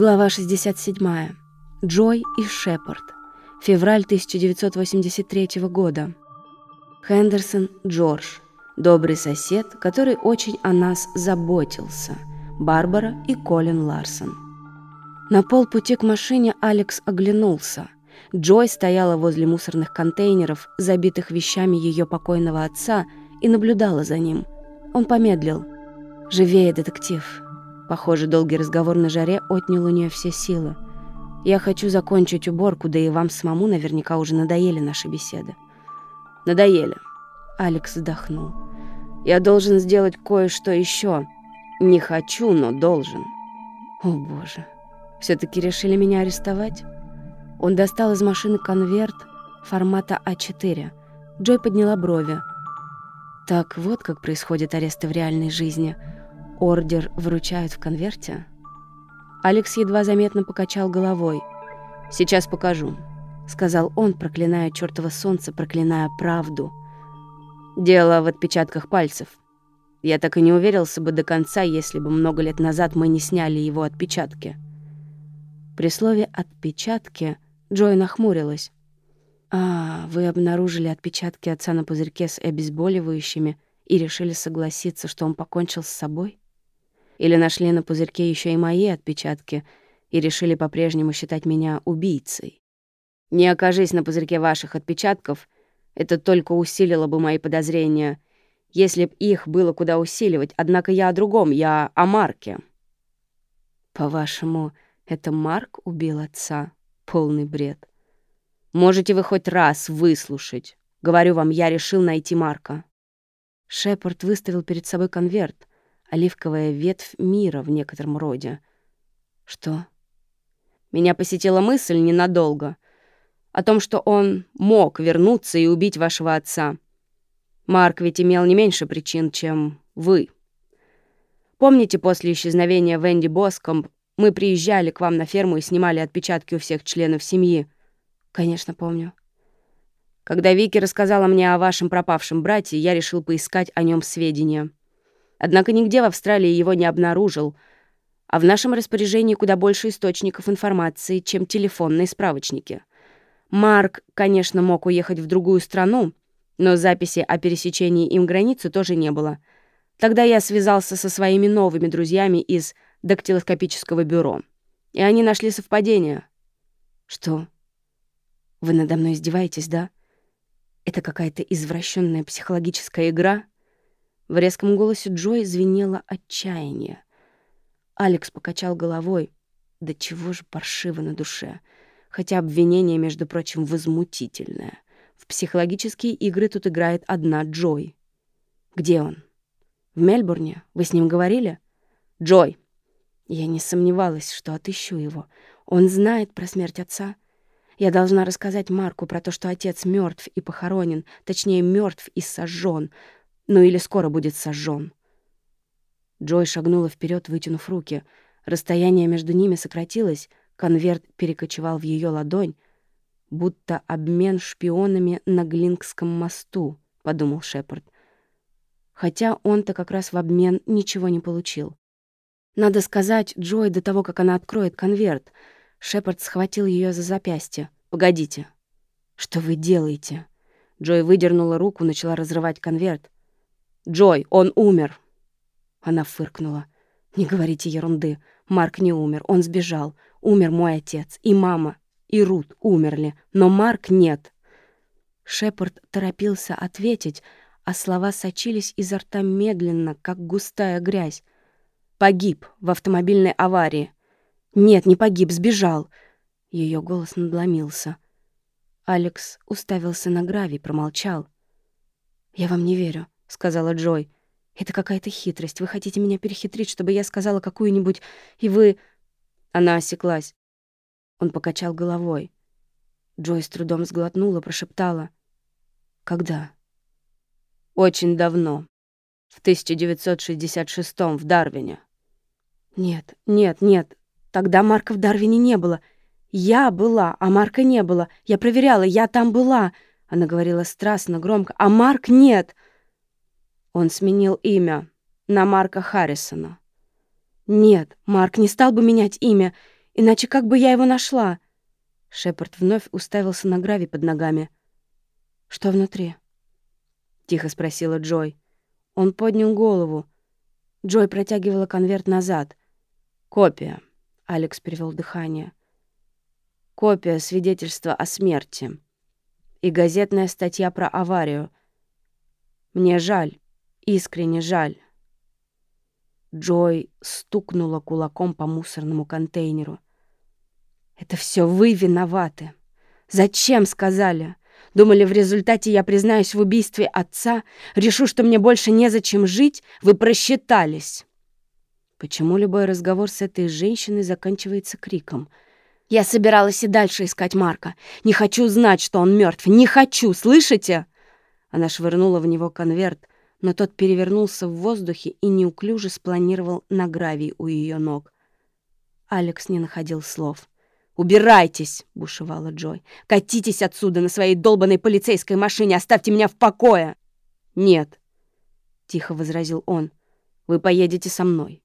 Глава 67. Джой и Шепард. Февраль 1983 года. Хендерсон Джордж. Добрый сосед, который очень о нас заботился. Барбара и Колин Ларсон. На полпути к машине Алекс оглянулся. Джой стояла возле мусорных контейнеров, забитых вещами ее покойного отца, и наблюдала за ним. Он помедлил. «Живее, детектив!» Похоже, долгий разговор на жаре отнял у нее все силы. Я хочу закончить уборку, да и вам самому наверняка уже надоели наши беседы. Надоели. Алекс вздохнул. Я должен сделать кое-что еще. Не хочу, но должен. О, боже. все таки решили меня арестовать? Он достал из машины конверт формата А4. Джой подняла брови. Так вот как происходят аресты в реальной жизни — Ордер вручают в конверте? Алекс едва заметно покачал головой. «Сейчас покажу», — сказал он, проклиная чертово солнце, проклиная правду. «Дело в отпечатках пальцев. Я так и не уверился бы до конца, если бы много лет назад мы не сняли его отпечатки». При слове «отпечатки» Джой нахмурилась. «А, вы обнаружили отпечатки отца на пузырьке с обезболивающими и решили согласиться, что он покончил с собой?» Или нашли на пузырьке еще и мои отпечатки и решили по-прежнему считать меня убийцей. Не окажись на пузырьке ваших отпечатков, это только усилило бы мои подозрения, если б их было куда усиливать. Однако я о другом, я о Марке. По-вашему, это Марк убил отца? Полный бред. Можете вы хоть раз выслушать. Говорю вам, я решил найти Марка. Шепард выставил перед собой конверт, оливковая ветвь мира в некотором роде. Что? Меня посетила мысль ненадолго о том, что он мог вернуться и убить вашего отца. Марк ведь имел не меньше причин, чем вы. Помните, после исчезновения Венди Боском мы приезжали к вам на ферму и снимали отпечатки у всех членов семьи? Конечно, помню. Когда Вики рассказала мне о вашем пропавшем брате, я решил поискать о нем сведения. Однако нигде в Австралии его не обнаружил, а в нашем распоряжении куда больше источников информации, чем телефонные справочники. Марк, конечно, мог уехать в другую страну, но записи о пересечении им границы тоже не было. Тогда я связался со своими новыми друзьями из дактилоскопического бюро, и они нашли совпадение. Что? Вы надо мной издеваетесь, да? Это какая-то извращенная психологическая игра — в резком голосе Джой звенело отчаяние. Алекс покачал головой. Да чего же паршиво на душе. Хотя обвинение, между прочим, возмутительное. В психологические игры тут играет одна Джой. Где он? В Мельбурне? Вы с ним говорили? Джой. Я не сомневалась, что отыщу его. Он знает про смерть отца. Я должна рассказать Марку про то, что отец мертв и похоронен, точнее, мертв и сожжен, ну или скоро будет сожжен. Джой шагнула вперед, вытянув руки. Расстояние между ними сократилось, конверт перекочевал в ее ладонь, будто обмен шпионами на Глингском мосту, подумал Шепард. Хотя он-то как раз в обмен ничего не получил. Надо сказать, Джой до того, как она откроет конверт, Шепард схватил ее за запястье. «Погодите». «Что вы делаете?» Джой выдернула руку, начала разрывать конверт. Джой, он умер!» Она фыркнула. «Не говорите ерунды. Марк не умер, он сбежал. Умер мой отец, и мама, и Рут умерли, но Марк нет». Шепард торопился ответить, а слова сочились изо рта медленно, как густая грязь. «Погиб в автомобильной аварии». «Нет, не погиб, сбежал». Ее голос надломился. Алекс уставился на гравий, промолчал. «Я вам не верю», — сказала Джой. «Это какая-то хитрость. Вы хотите меня перехитрить, чтобы я сказала какую-нибудь... И вы...» Она осеклась. Он покачал головой. Джой с трудом сглотнула, прошептала. «Когда?» «Очень давно. В 1966-м в Дарвине». «Нет, нет, нет. Тогда Марка в Дарвине не было. Я была, а Марка не было. Я проверяла, я там была». Она говорила страстно, громко. «А Марк нет!» Он сменил имя на Марка Харрисона. Нет, Марк не стал бы менять имя, Иначе как бы я его нашла?» Шепард вновь уставился на гравий под ногами. «Что внутри?» — тихо спросила Джой. Он поднял голову. Джой протягивала конверт назад. «Копия», — Алекс перевел дыхание. «Копия свидетельства о смерти. И газетная статья про аварию. Мне жаль, искренне жаль». Джой стукнула кулаком по мусорному контейнеру. «Это все вы виноваты. Зачем сказали? Думали, в результате я признаюсь в убийстве отца, решу, что мне больше незачем жить? Вы просчитались!» Почему любой разговор с этой женщиной заканчивается криком? «Я собиралась и дальше искать Марка. Не хочу знать, что он мертв. Не хочу, слышите?» Она швырнула в него конверт, но тот перевернулся в воздухе и неуклюже спланировал на гравий у ее ног. Алекс не находил слов. «Убирайтесь!» — бушевала Джой. «Катитесь отсюда на своей долбанной полицейской машине! Оставьте меня в покое!» «Нет!» — тихо возразил он. «Вы поедете со мной.